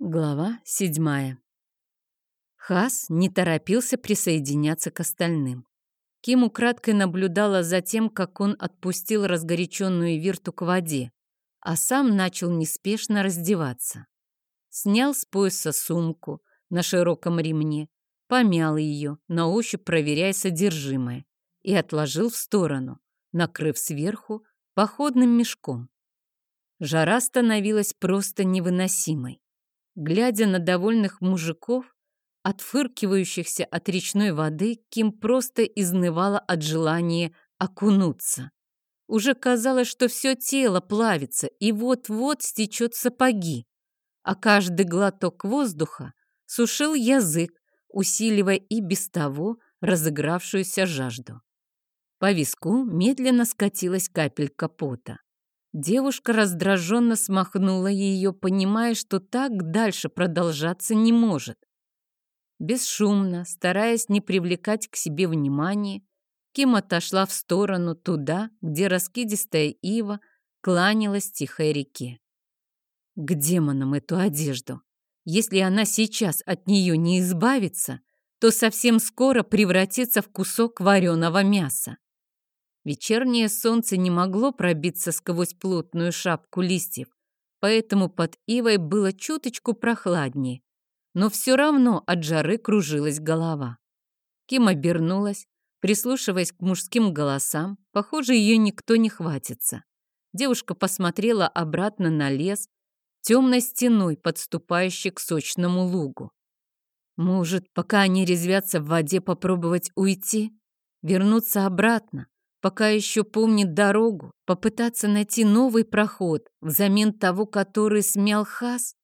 Глава седьмая. Хас не торопился присоединяться к остальным. Ким украдкой наблюдала за тем, как он отпустил разгоряченную Вирту к воде, а сам начал неспешно раздеваться. Снял с пояса сумку на широком ремне, помял ее, на ощупь проверяя содержимое, и отложил в сторону, накрыв сверху походным мешком. Жара становилась просто невыносимой. Глядя на довольных мужиков, отфыркивающихся от речной воды, Ким просто изнывала от желания окунуться. Уже казалось, что все тело плавится и вот-вот стечет сапоги, а каждый глоток воздуха сушил язык, усиливая и без того разыгравшуюся жажду. По виску медленно скатилась капелька пота. Девушка раздраженно смахнула ее, понимая, что так дальше продолжаться не может. Бесшумно, стараясь не привлекать к себе внимания, Ким отошла в сторону туда, где раскидистая ива кланялась тихой реке. К демонам эту одежду. Если она сейчас от нее не избавится, то совсем скоро превратится в кусок вареного мяса. Вечернее солнце не могло пробиться сквозь плотную шапку листьев, поэтому под ивой было чуточку прохладнее, но все равно от жары кружилась голова. Ким обернулась, прислушиваясь к мужским голосам. Похоже, ее никто не хватится. Девушка посмотрела обратно на лес, темной стеной подступающий к сочному лугу. Может, пока они резвятся в воде, попробовать уйти? Вернуться обратно? Пока еще помнит дорогу, попытаться найти новый проход взамен того, который смял Хас?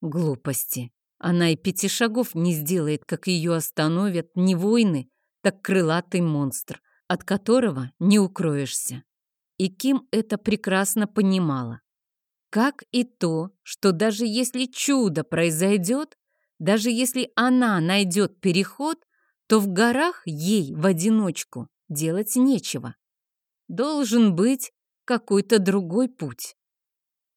Глупости. Она и пяти шагов не сделает, как ее остановят не войны, так крылатый монстр, от которого не укроешься. И Ким это прекрасно понимала. Как и то, что даже если чудо произойдет, даже если она найдет переход, то в горах ей в одиночку делать нечего. Должен быть какой-то другой путь.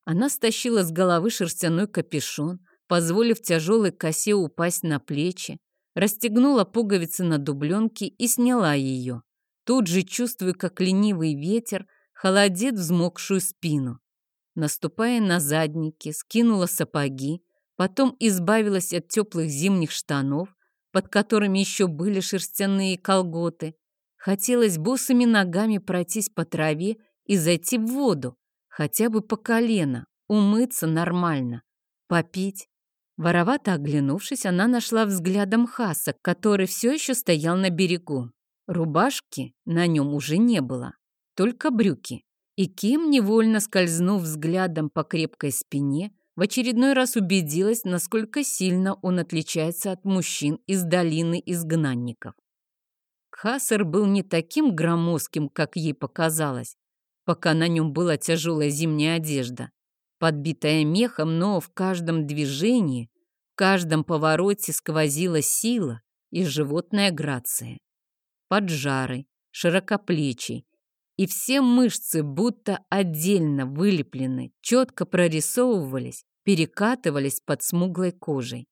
Она стащила с головы шерстяной капюшон, позволив тяжелой косе упасть на плечи, расстегнула пуговицы на дубленке и сняла ее. Тут же чувствуя, как ленивый ветер холодит взмокшую спину. Наступая на задники, скинула сапоги, потом избавилась от теплых зимних штанов, под которыми еще были шерстяные колготы, Хотелось босыми ногами пройтись по траве и зайти в воду, хотя бы по колено, умыться нормально, попить. Воровато оглянувшись, она нашла взглядом Хаса, который все еще стоял на берегу. Рубашки на нем уже не было, только брюки. И Ким, невольно скользнув взглядом по крепкой спине, в очередной раз убедилась, насколько сильно он отличается от мужчин из долины изгнанников. Хассер был не таким громоздким, как ей показалось, пока на нем была тяжелая зимняя одежда, подбитая мехом, но в каждом движении, в каждом повороте сквозила сила и животная грация. Поджарый, широкоплечий, и все мышцы будто отдельно вылеплены, четко прорисовывались, перекатывались под смуглой кожей.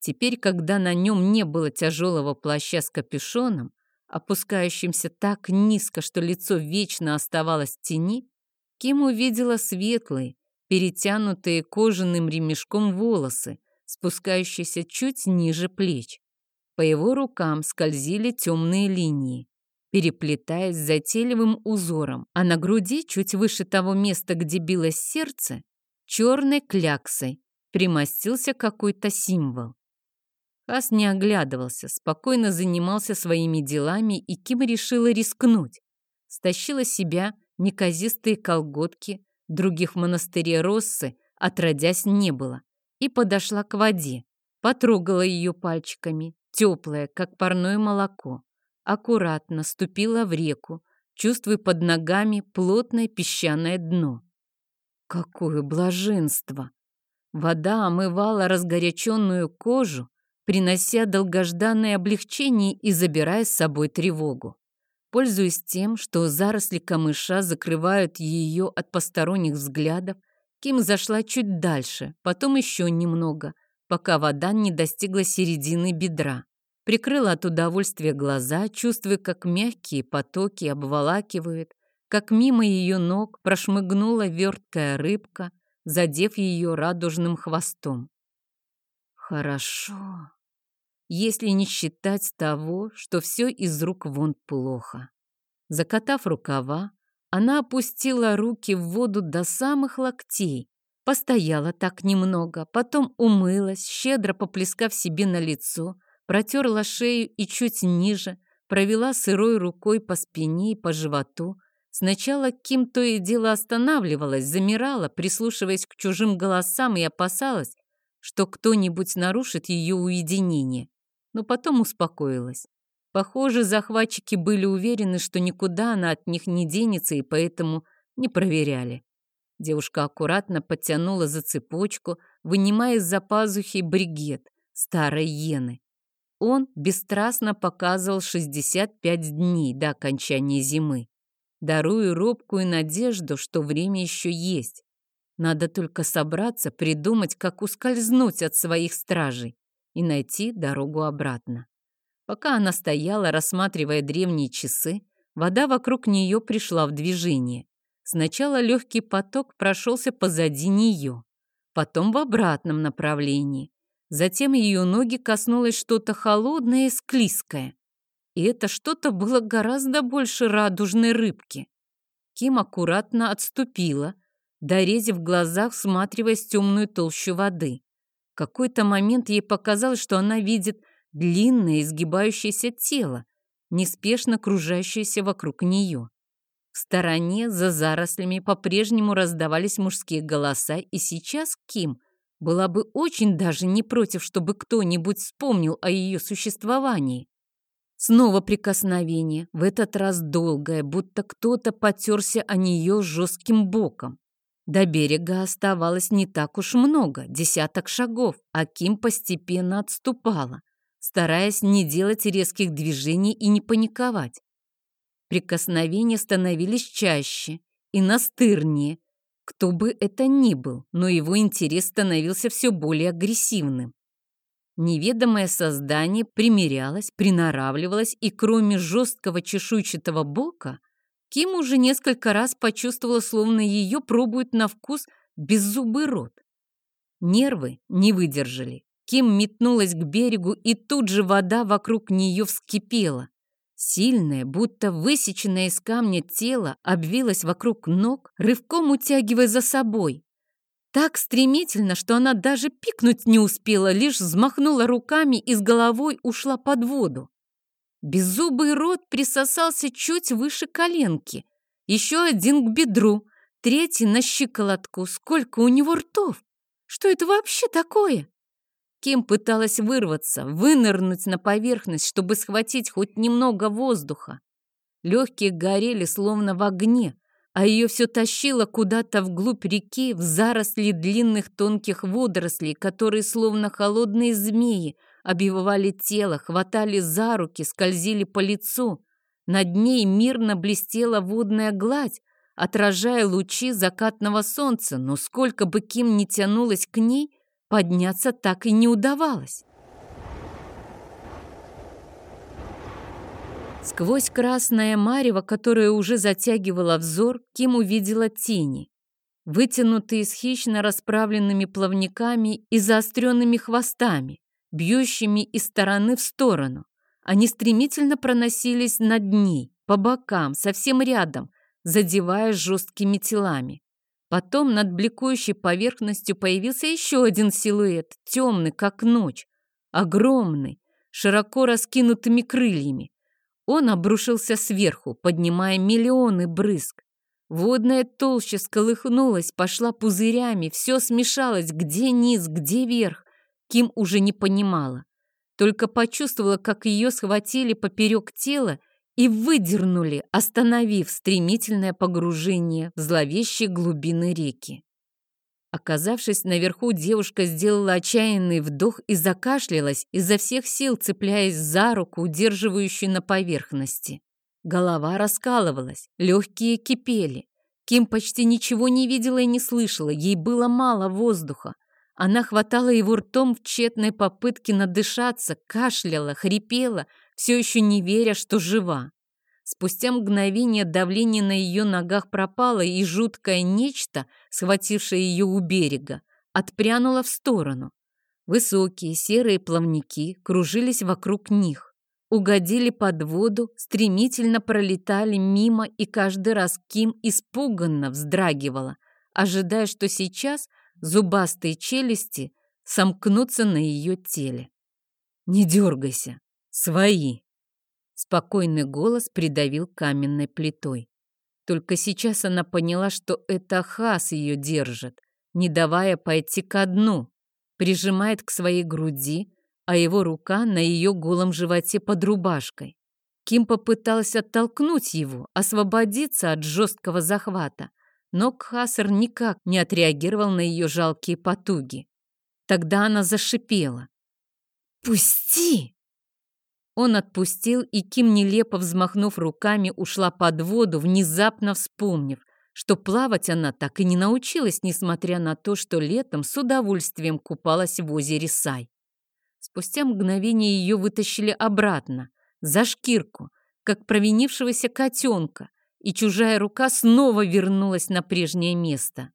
Теперь, когда на нем не было тяжелого плаща с капюшоном, опускающимся так низко, что лицо вечно оставалось в тени, Ким увидела светлые, перетянутые кожаным ремешком волосы, спускающиеся чуть ниже плеч. По его рукам скользили темные линии, переплетаясь затейливым узором, а на груди, чуть выше того места, где билось сердце, черной кляксой примостился какой-то символ. Хас не оглядывался, спокойно занимался своими делами, и Ким решила рискнуть. Стащила себя неказистые колготки, других в монастыре Россы отродясь не было, и подошла к воде, потрогала ее пальчиками, теплое, как парное молоко. Аккуратно ступила в реку, чувствуя под ногами плотное песчаное дно. Какое блаженство! Вода омывала разгоряченную кожу, принося долгожданное облегчение и забирая с собой тревогу. Пользуясь тем, что заросли камыша закрывают ее от посторонних взглядов, Ким зашла чуть дальше, потом еще немного, пока вода не достигла середины бедра. Прикрыла от удовольствия глаза, чувствуя, как мягкие потоки обволакивают, как мимо ее ног прошмыгнула верткая рыбка, задев ее радужным хвостом. Хорошо, если не считать того, что все из рук вон плохо. Закатав рукава, она опустила руки в воду до самых локтей, постояла так немного, потом умылась, щедро поплескав себе на лицо, протерла шею и чуть ниже, провела сырой рукой по спине и по животу. Сначала Ким то и дело останавливалась, замирала, прислушиваясь к чужим голосам и опасалась, что кто-нибудь нарушит ее уединение. Но потом успокоилась. Похоже, захватчики были уверены, что никуда она от них не денется, и поэтому не проверяли. Девушка аккуратно подтянула за цепочку, вынимая из-за пазухи бригет старой иены. Он бесстрастно показывал 65 дней до окончания зимы, даруя робкую надежду, что время еще есть. Надо только собраться, придумать, как ускользнуть от своих стражей и найти дорогу обратно. Пока она стояла, рассматривая древние часы, вода вокруг нее пришла в движение. Сначала легкий поток прошелся позади нее, потом в обратном направлении. Затем ее ноги коснулось что-то холодное и склизкое. И это что-то было гораздо больше радужной рыбки. Ким аккуратно отступила, дорезив в глазах, всматриваясь в темную толщу воды. В какой-то момент ей показалось, что она видит длинное изгибающееся тело, неспешно кружащееся вокруг нее. В стороне, за зарослями, по-прежнему раздавались мужские голоса, и сейчас Ким была бы очень даже не против, чтобы кто-нибудь вспомнил о ее существовании. Снова прикосновение, в этот раз долгое, будто кто-то потерся о нее жестким боком. До берега оставалось не так уж много, десяток шагов, а Ким постепенно отступала стараясь не делать резких движений и не паниковать. Прикосновения становились чаще и настырнее, кто бы это ни был, но его интерес становился все более агрессивным. Неведомое создание примерялось, приноравливалось, и кроме жесткого чешуйчатого бока, Ким уже несколько раз почувствовала, словно ее пробуют на вкус беззубый рот. Нервы не выдержали. Ким метнулась к берегу, и тут же вода вокруг нее вскипела. Сильное, будто высеченное из камня тело обвилось вокруг ног, рывком утягивая за собой. Так стремительно, что она даже пикнуть не успела, лишь взмахнула руками и с головой ушла под воду. Беззубый рот присосался чуть выше коленки, еще один к бедру, третий на щиколотку. Сколько у него ртов! Что это вообще такое? Ким пыталась вырваться, вынырнуть на поверхность, чтобы схватить хоть немного воздуха. Легкие горели, словно в огне, а ее все тащило куда-то вглубь реки, в заросли длинных тонких водорослей, которые, словно холодные змеи, обвивали тело, хватали за руки, скользили по лицу. Над ней мирно блестела водная гладь, отражая лучи закатного солнца, но сколько бы Ким ни тянулась к ней — Подняться так и не удавалось. Сквозь красное марево, которое уже затягивало взор, Ким увидела тени, вытянутые с хищно расправленными плавниками и заостренными хвостами, бьющими из стороны в сторону. Они стремительно проносились над ней, по бокам, совсем рядом, задевая жесткими телами. Потом над бликующей поверхностью появился еще один силуэт, темный, как ночь, огромный, широко раскинутыми крыльями. Он обрушился сверху, поднимая миллионы брызг. Водная толща сколыхнулась, пошла пузырями, все смешалось, где низ, где верх. Ким уже не понимала. Только почувствовала, как ее схватили поперек тела и выдернули, остановив стремительное погружение в зловещие глубины реки. Оказавшись наверху, девушка сделала отчаянный вдох и закашлялась, изо всех сил цепляясь за руку, удерживающую на поверхности. Голова раскалывалась, легкие кипели. Ким почти ничего не видела и не слышала, ей было мало воздуха. Она хватала его ртом в тщетной попытке надышаться, кашляла, хрипела, все еще не веря, что жива. Спустя мгновение давление на ее ногах пропало, и жуткое нечто, схватившее ее у берега, отпрянуло в сторону. Высокие серые плавники кружились вокруг них, угодили под воду, стремительно пролетали мимо, и каждый раз Ким испуганно вздрагивала, ожидая, что сейчас зубастые челюсти сомкнутся на ее теле. «Не дергайся, свои!» Спокойный голос придавил каменной плитой. Только сейчас она поняла, что это Хас ее держит, не давая пойти ко дну, прижимает к своей груди, а его рука на ее голом животе под рубашкой. Ким попыталась оттолкнуть его, освободиться от жесткого захвата, но Кхасар никак не отреагировал на ее жалкие потуги. Тогда она зашипела. «Пусти!» Он отпустил, и Ким, нелепо взмахнув руками, ушла под воду, внезапно вспомнив, что плавать она так и не научилась, несмотря на то, что летом с удовольствием купалась в озере Сай. Спустя мгновение ее вытащили обратно, за шкирку, как провинившегося котенка, и чужая рука снова вернулась на прежнее место.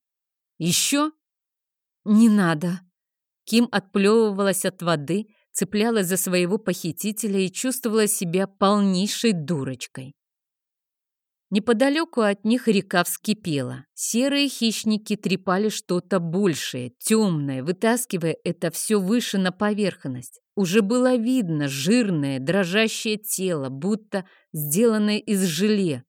«Еще?» «Не надо». Ким отплевывалась от воды, цеплялась за своего похитителя и чувствовала себя полнейшей дурочкой. Неподалеку от них река вскипела. Серые хищники трепали что-то большее, темное, вытаскивая это все выше на поверхность. Уже было видно жирное, дрожащее тело, будто сделанное из желе.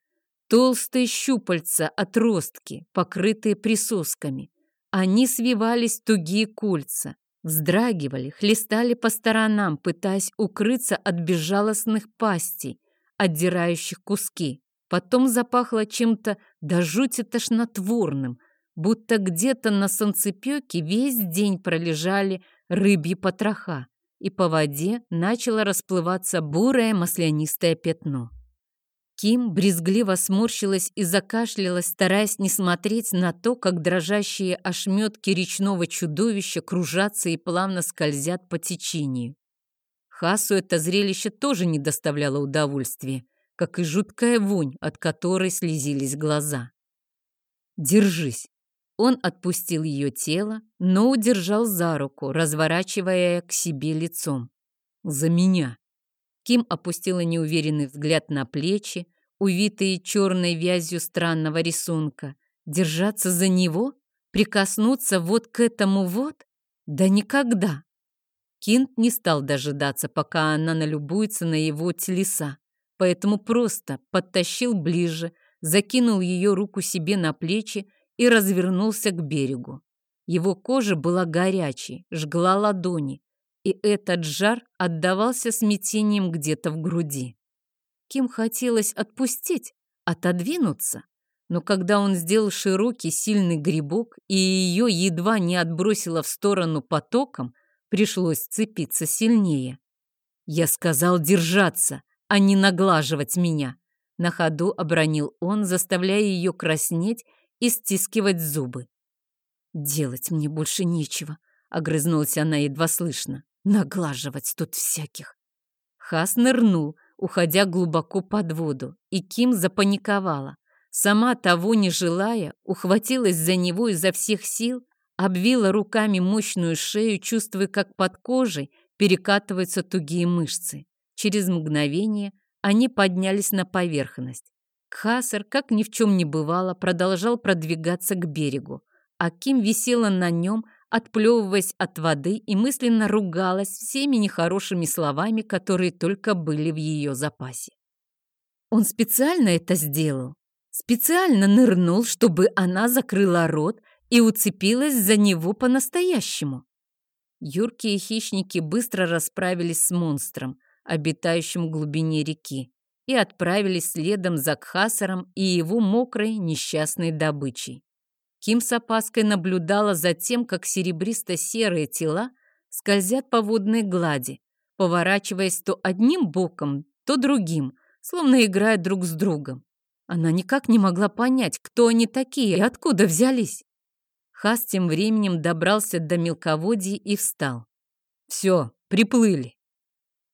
Толстые щупальца отростки, покрытые присосками. Они свивались тугие кольца, вздрагивали, хлестали по сторонам, пытаясь укрыться от безжалостных пастей, отдирающих куски. Потом запахло чем-то до жути тошнотворным, будто где-то на солнцепёке весь день пролежали рыбьи потроха, и по воде начало расплываться бурое маслянистое пятно. Ким брезгливо сморщилась и закашлялась, стараясь не смотреть на то, как дрожащие ошметки речного чудовища кружатся и плавно скользят по течению. Хасу это зрелище тоже не доставляло удовольствия как и жуткая вонь, от которой слезились глаза. «Держись!» Он отпустил ее тело, но удержал за руку, разворачивая к себе лицом. «За меня!» Ким опустила неуверенный взгляд на плечи, увитые черной вязью странного рисунка. Держаться за него? Прикоснуться вот к этому вот? Да никогда! Кинт не стал дожидаться, пока она налюбуется на его телеса поэтому просто подтащил ближе, закинул ее руку себе на плечи и развернулся к берегу. Его кожа была горячей, жгла ладони, и этот жар отдавался смятением где-то в груди. Ким хотелось отпустить, отодвинуться, но когда он сделал широкий сильный грибок и ее едва не отбросило в сторону потоком, пришлось цепиться сильнее. Я сказал держаться, а не наглаживать меня. На ходу обронил он, заставляя ее краснеть и стискивать зубы. «Делать мне больше нечего», — огрызнулась она едва слышно. «Наглаживать тут всяких». Хас нырнул, уходя глубоко под воду, и Ким запаниковала. Сама того не желая, ухватилась за него изо всех сил, обвила руками мощную шею, чувствуя, как под кожей перекатываются тугие мышцы. Через мгновение они поднялись на поверхность. Кхасар, как ни в чем не бывало, продолжал продвигаться к берегу, а Ким висела на нем, отплевываясь от воды и мысленно ругалась всеми нехорошими словами, которые только были в ее запасе. Он специально это сделал. Специально нырнул, чтобы она закрыла рот и уцепилась за него по-настоящему. Юркие хищники быстро расправились с монстром, обитающим в глубине реки, и отправились следом за Кхасаром и его мокрой несчастной добычей. Ким с опаской наблюдала за тем, как серебристо-серые тела скользят по водной глади, поворачиваясь то одним боком, то другим, словно играя друг с другом. Она никак не могла понять, кто они такие и откуда взялись. Хас тем временем добрался до мелководья и встал. «Все, приплыли».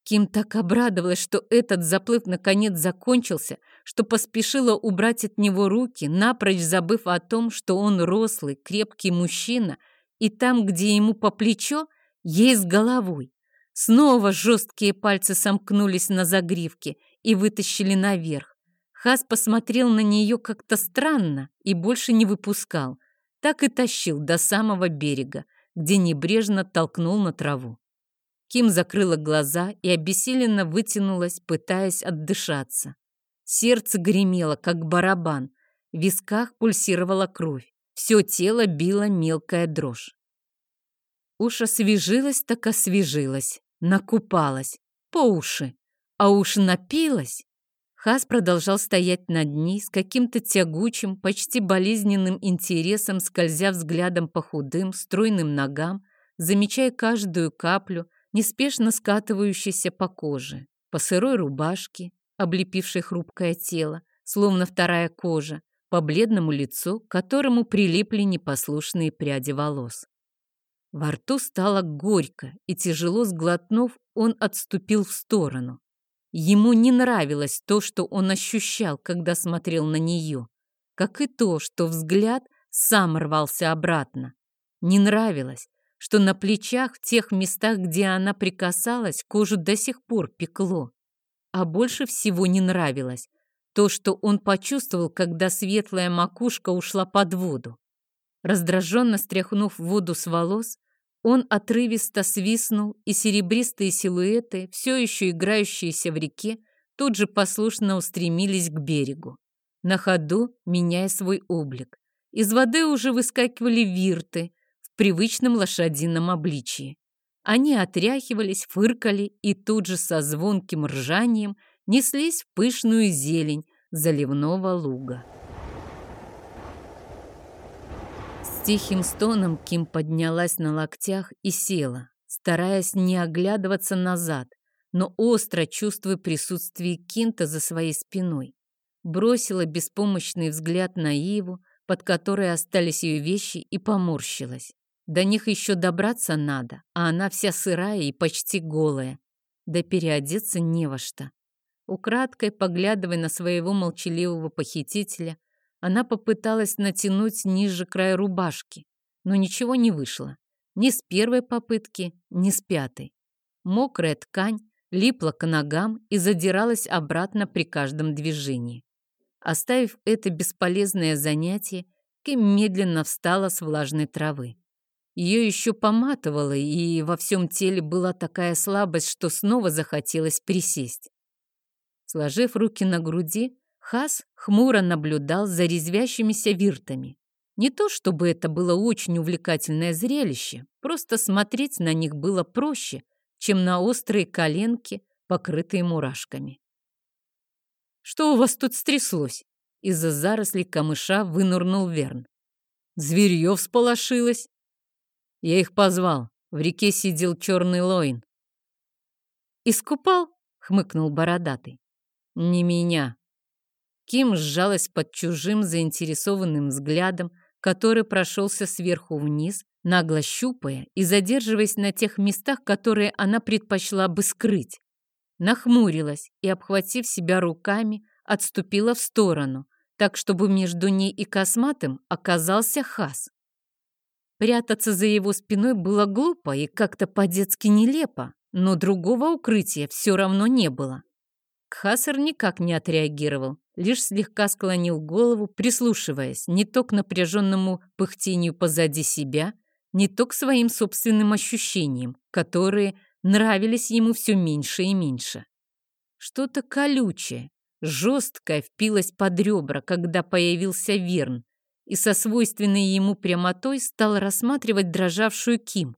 Ким так обрадовалась, что этот заплыв наконец закончился, что поспешила убрать от него руки, напрочь забыв о том, что он рослый, крепкий мужчина, и там, где ему по плечо, ей с головой. Снова жесткие пальцы сомкнулись на загривке и вытащили наверх. Хас посмотрел на нее как-то странно и больше не выпускал, так и тащил до самого берега, где небрежно толкнул на траву. Ким закрыла глаза и обессиленно вытянулась, пытаясь отдышаться. Сердце гремело, как барабан. В висках пульсировала кровь. Все тело било мелкая дрожь. Уж освежилась так освежилась, накупалась, по уши. А уж напилась. Хас продолжал стоять над ней с каким-то тягучим, почти болезненным интересом, скользя взглядом по худым, стройным ногам, замечая каждую каплю, неспешно скатывающейся по коже, по сырой рубашке, облепившей хрупкое тело, словно вторая кожа, по бледному лицу, к которому прилипли непослушные пряди волос. Во рту стало горько, и тяжело сглотнув, он отступил в сторону. Ему не нравилось то, что он ощущал, когда смотрел на нее, как и то, что взгляд сам рвался обратно. Не нравилось, что на плечах, в тех местах, где она прикасалась, кожу до сих пор пекло. А больше всего не нравилось то, что он почувствовал, когда светлая макушка ушла под воду. Раздраженно стряхнув воду с волос, он отрывисто свистнул, и серебристые силуэты, все еще играющиеся в реке, тут же послушно устремились к берегу, на ходу меняя свой облик. Из воды уже выскакивали вирты в привычном лошадином обличии. Они отряхивались, фыркали и тут же со звонким ржанием неслись в пышную зелень заливного луга. тихим стоном Ким поднялась на локтях и села, стараясь не оглядываться назад, но остро чувствуя присутствие Кинта за своей спиной. Бросила беспомощный взгляд на Иву, под которой остались ее вещи, и поморщилась. До них еще добраться надо, а она вся сырая и почти голая. Да переодеться не во что. Украдкой, поглядывая на своего молчаливого похитителя, она попыталась натянуть ниже края рубашки, но ничего не вышло. Ни с первой попытки, ни с пятой. Мокрая ткань липла к ногам и задиралась обратно при каждом движении. Оставив это бесполезное занятие, Ким медленно встала с влажной травы. Ее еще поматывало, и во всем теле была такая слабость, что снова захотелось присесть. Сложив руки на груди, Хас хмуро наблюдал за резвящимися виртами. Не то чтобы это было очень увлекательное зрелище, просто смотреть на них было проще, чем на острые коленки, покрытые мурашками. «Что у вас тут стряслось?» Из-за зарослей камыша вынурнул Верн. Зверье всполошилось. Я их позвал. В реке сидел черный лоин. «Искупал?» — хмыкнул бородатый. «Не меня», Ким сжалась под чужим заинтересованным взглядом, который прошелся сверху вниз, нагло щупая и задерживаясь на тех местах, которые она предпочла бы скрыть. Нахмурилась и, обхватив себя руками, отступила в сторону, так чтобы между ней и косматым оказался Хас. Прятаться за его спиной было глупо и как-то по-детски нелепо, но другого укрытия все равно не было. Кхасар никак не отреагировал, лишь слегка склонил голову, прислушиваясь не то к напряженному пыхтению позади себя, не то к своим собственным ощущениям, которые нравились ему все меньше и меньше. Что-то колючее, жесткое впилось под ребра, когда появился Верн, и со свойственной ему прямотой стал рассматривать дрожавшую Ким.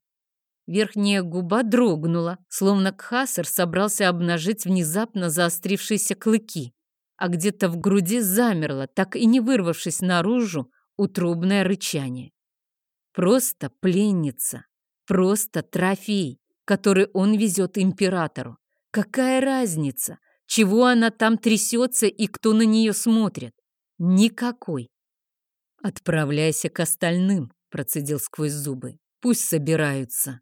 Верхняя губа дрогнула, словно Кхасар собрался обнажить внезапно заострившиеся клыки а где-то в груди замерло, так и не вырвавшись наружу, утробное рычание. Просто пленница, просто трофей, который он везет императору. Какая разница, чего она там трясется и кто на нее смотрит? Никакой. «Отправляйся к остальным», — процедил сквозь зубы. «Пусть собираются».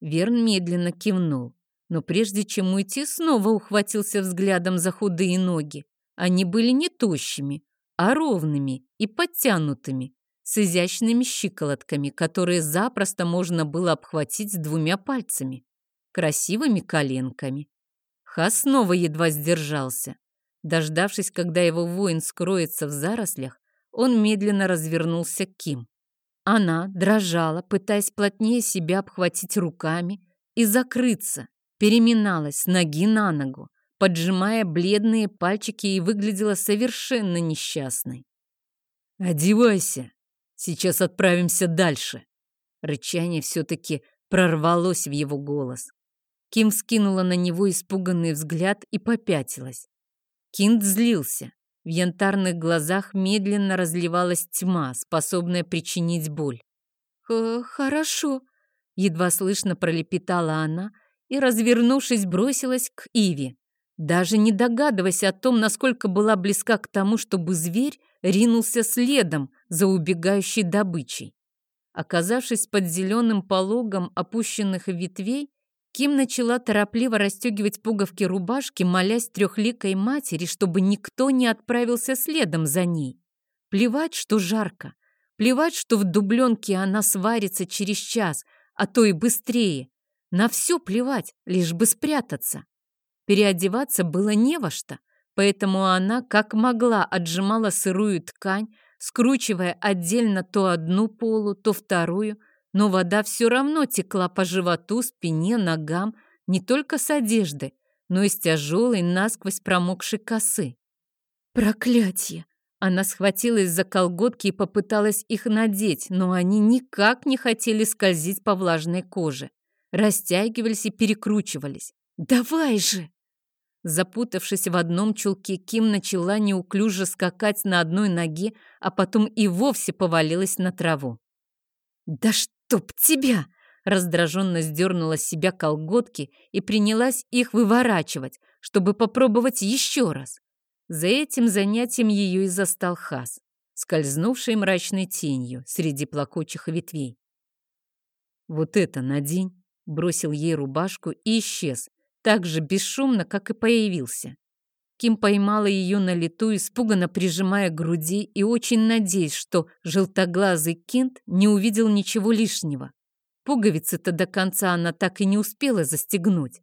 Верн медленно кивнул, но прежде чем уйти, снова ухватился взглядом за худые ноги. Они были не тощими, а ровными и подтянутыми, с изящными щиколотками, которые запросто можно было обхватить двумя пальцами, красивыми коленками. Хас снова едва сдержался. Дождавшись, когда его воин скроется в зарослях, он медленно развернулся к Ким. Она дрожала, пытаясь плотнее себя обхватить руками и закрыться, переминалась с ноги на ногу, поджимая бледные пальчики и выглядела совершенно несчастной. «Одевайся, сейчас отправимся дальше». Рычание все-таки прорвалось в его голос. Ким скинула на него испуганный взгляд и попятилась. Кинт злился. В янтарных глазах медленно разливалась тьма, способная причинить боль. «Хорошо», — едва слышно пролепетала она и, развернувшись, бросилась к Иве, даже не догадываясь о том, насколько была близка к тому, чтобы зверь ринулся следом за убегающей добычей. Оказавшись под зеленым пологом опущенных ветвей, Ким начала торопливо расстегивать пуговки рубашки, молясь трехликой матери, чтобы никто не отправился следом за ней. Плевать, что жарко. Плевать, что в дубленке она сварится через час, а то и быстрее. На все плевать, лишь бы спрятаться. Переодеваться было не во что, поэтому она как могла отжимала сырую ткань, скручивая отдельно то одну полу, то вторую – но вода все равно текла по животу, спине, ногам, не только с одежды, но и с тяжелой, насквозь промокшей косы. Проклятие! Она схватилась за колготки и попыталась их надеть, но они никак не хотели скользить по влажной коже. Растягивались и перекручивались. «Давай же!» Запутавшись в одном чулке, Ким начала неуклюже скакать на одной ноге, а потом и вовсе повалилась на траву. «Да что?» «Чтоб тебя!» раздраженно сдернула с себя колготки и принялась их выворачивать, чтобы попробовать еще раз. За этим занятием ее и застал Хас, скользнувший мрачной тенью среди плакучих ветвей. «Вот это надень!» — бросил ей рубашку и исчез, так же бесшумно, как и появился. Ким поймала ее на лету, испуганно прижимая к груди и очень надеясь, что желтоглазый Кент не увидел ничего лишнего. Пуговицы-то до конца она так и не успела застегнуть.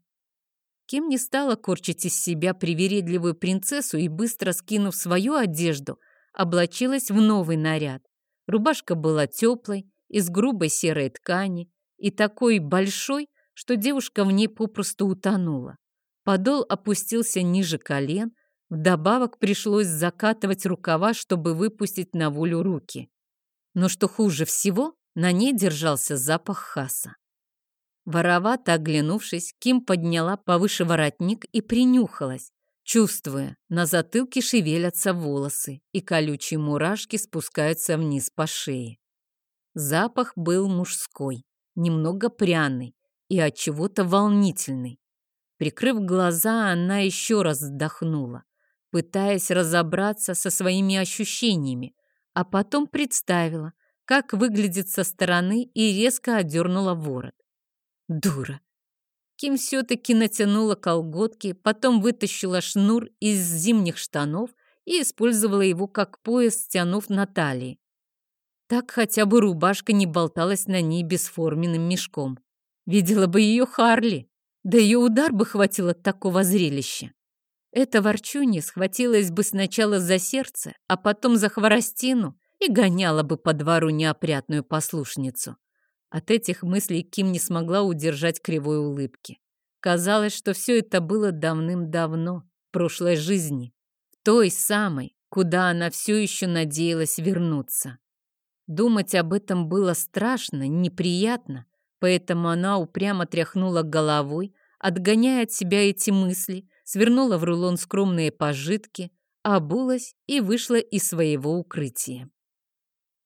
Ким не стала корчить из себя привередливую принцессу и, быстро скинув свою одежду, облачилась в новый наряд. Рубашка была теплой, из грубой серой ткани и такой большой, что девушка в ней попросту утонула. Подол опустился ниже колен, вдобавок пришлось закатывать рукава, чтобы выпустить на волю руки. Но что хуже всего, на ней держался запах хаса. Воровато оглянувшись, Ким подняла повыше воротник и принюхалась, чувствуя, на затылке шевелятся волосы, и колючие мурашки спускаются вниз по шее. Запах был мужской, немного пряный и от чего-то волнительный. Прикрыв глаза, она еще раз вздохнула, пытаясь разобраться со своими ощущениями, а потом представила, как выглядит со стороны и резко отдернула ворот. Дура! Ким все-таки натянула колготки, потом вытащила шнур из зимних штанов и использовала его как пояс, стянув на талии. Так хотя бы рубашка не болталась на ней бесформенным мешком. Видела бы ее Харли. Да ее удар бы хватил от такого зрелища. Эта ворчунья схватилась бы сначала за сердце, а потом за хворостину и гоняла бы по двору неопрятную послушницу. От этих мыслей Ким не смогла удержать кривой улыбки. Казалось, что все это было давным-давно, в прошлой жизни, в той самой, куда она все еще надеялась вернуться. Думать об этом было страшно, неприятно, Поэтому она упрямо тряхнула головой, отгоняя от себя эти мысли, свернула в рулон скромные пожитки, обулась и вышла из своего укрытия.